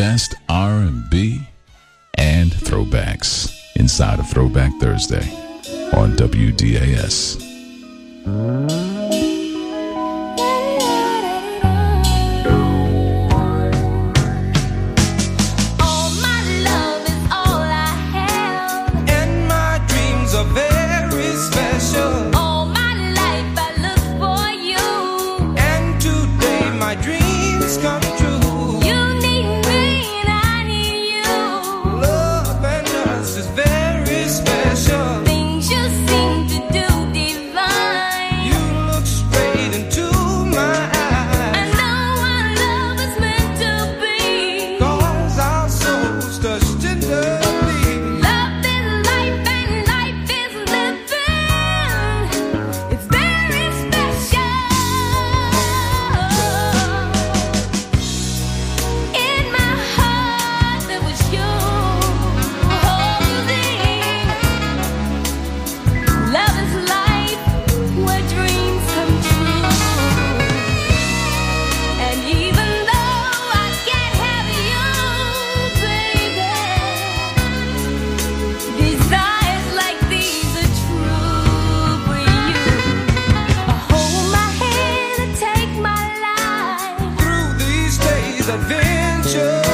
best R&B and throwbacks inside of Throwback Thursday on WDAS. adventure.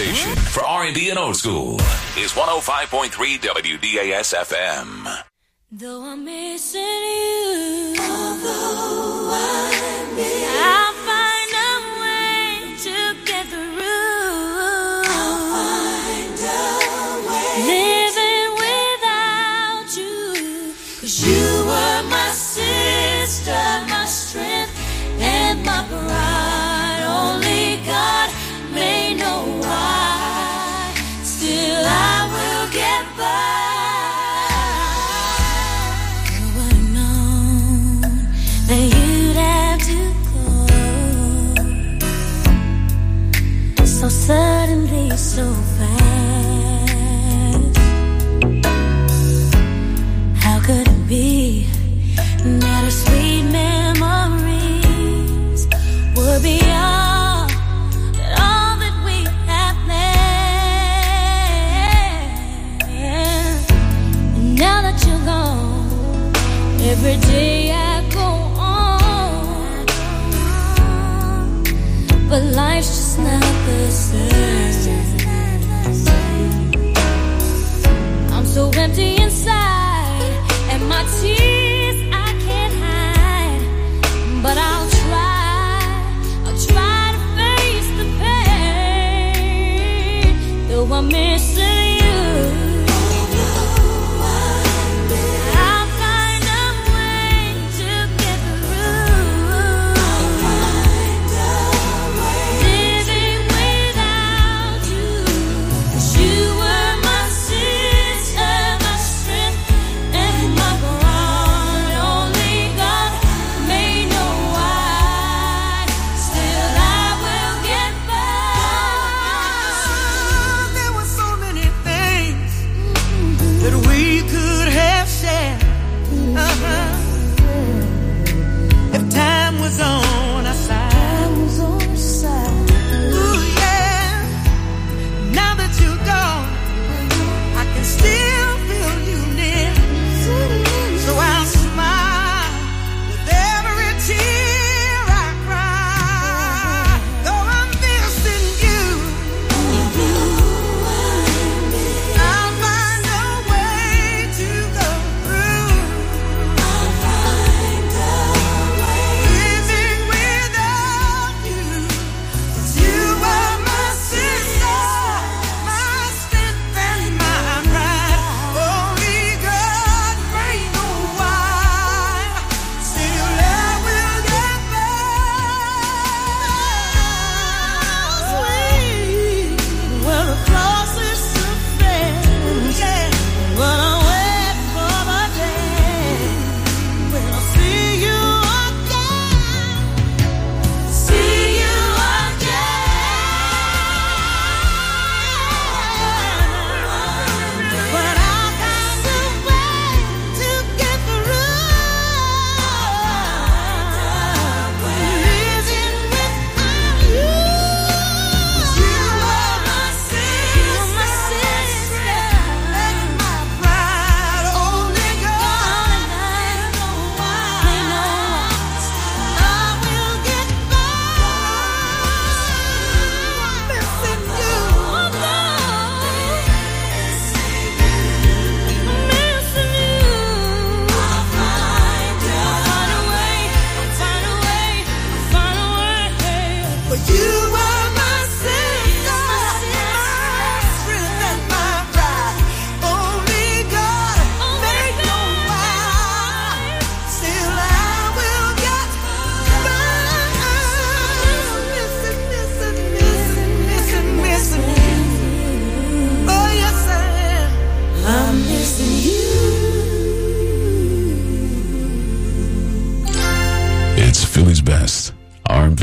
station for R&B and old school is 105.3 WDAS FM. Though I'm missing you, although I'm missing so fast. but life's just not the same. I'm so empty inside, and my tears.